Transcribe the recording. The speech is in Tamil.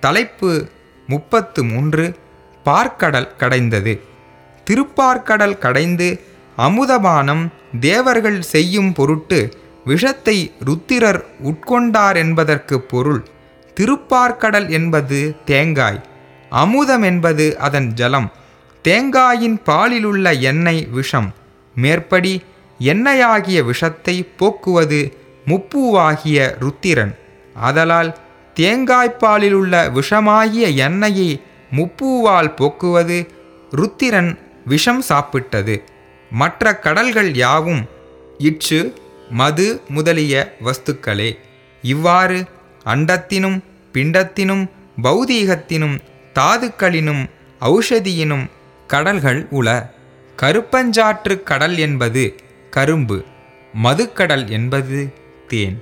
தலைப்பு முப்பத்து மூன்று பார்க்கடல் கடைந்தது. திருப்பார்க்கடல் கடைந்து அமுதபானம் தேவர்கள் செய்யும் பொருட்டு விஷத்தை ருத்திரர் உட்கொண்டார் என்பதற்கு பொருள். திருப்பார்க்கடல் என்பது தேங்காய் அமுதம் என்பது அதன் ஜலம். தேங்காயின் பாலிலுள்ள எண்ணெய் விஷம். மேற்படி எண்ணெயாகிய விஷத்தை போக்குவது முப்பூவாகிய ருத்திரன். தேங்காய்ப்பாலில் உள்ள விஷமாகிய எண்ணெயை முப்பூவால் போக்குவது ருத்திரன் விஷம் சாப்பிட்டது. மற்ற கடல்கள் யாவும் இச்சு மது முதலிய வஸ்துக்களே. இவ்வாறு அண்டத்தினும் பிண்டத்தினும் பௌதீகத்தினும் தாதுக்களினும் ஔஷதியினும் கடல்கள் உள கருப்பஞ்சாற்று கடல் என்பது கரும்பு மதுக்கடல் என்பது தேன்.